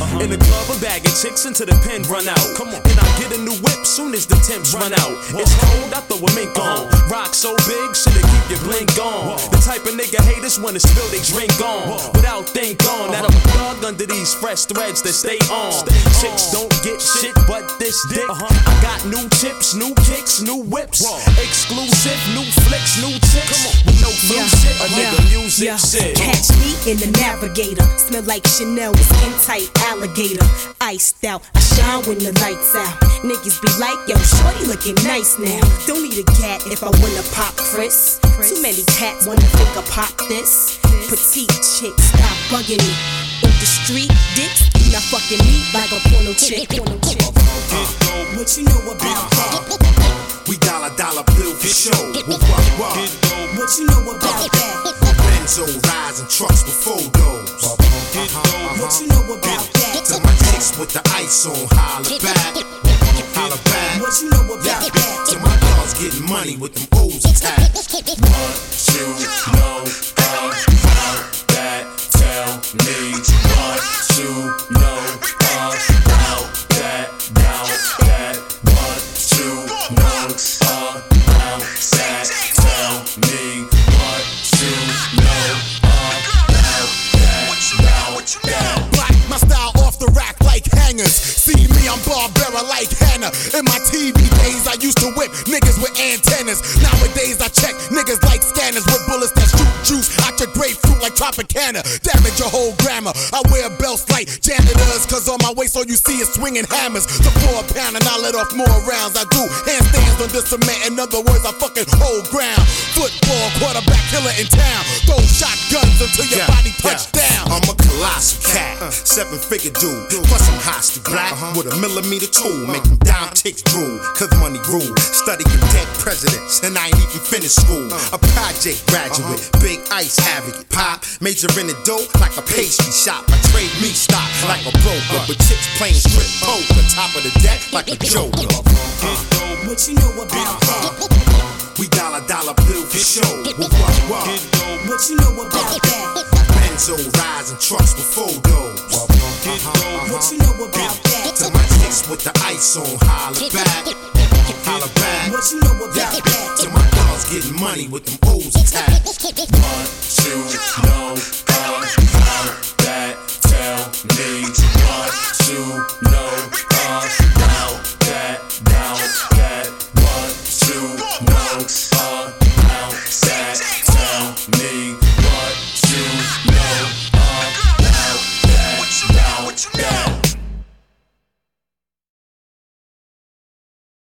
Uh-huh. In the club, I'm bagging chicks until the pen run out. Come on. And I get a new whip soon as the temps run out. It's cold, I throw a mink on. Rock so big, shit'll keep your blink on. The type of nigga haters wanna spill they drink on. Without think under these fresh threads that stay on. Chicks don't get shit but this dick. I got new tips, new kicks, new whips. Exclusive, new flicks, new chicks. With no flu shit, a nigga music shit. Catch me in the navigator. Smell like Chanel with skin tight alligator. Iced out. I shine when the lights out. Niggas be like, yo, shorty looking nice now. Don't need a cat if I wanna pop Chris. Too many cats wanna think I pop this. Petite chicks, stop bugging me. In the street, dicks, you not fucking me like a porno chick. Porno chick. What you know about that? We dollar dollar bill for show. What, what, what? What you know about that? Benzo rides and trucks with photos. What you know about that? To my chicks with the ice on, holla back. Holla back. What you know about that? To my dogs getting money with them O's attached. What you know about hangers. See me, I'm Barbara like Hannah. In my TV days, I used to whip niggas with antennas. Nowadays, I check niggas like scanners with bullets that shoot juice out your grapefruit like Tropicana. Damage your whole grammar. I wear belts like janitors, cause on my waist all you see is swinging hammers. The four pound and I let off more rounds. I do handstands on this cement. In other words, I fucking hold ground. Football, quarterback killer in town. Throw shotguns until your body touch seven figure dude. Plus I'm hostile black with a millimeter tool. Make them dime chicks drool, cause money rule. Studying dead presidents, and I ain't even finished school. A project graduate, big ice advocate. Pop, major in the dough like a pastry shop. I trade me stock like a broker, but chicks playing strip poker. Top of the deck like a joker. Uh. What you know about that? We dollar dollar bill for show. What, what, what? What you know about that? Benzo rides and trucks with photos. What you know about that? To my chicks with the ice on, holla back. Holla back. What you know about that? To my dogs getting money with them O's attached. What you know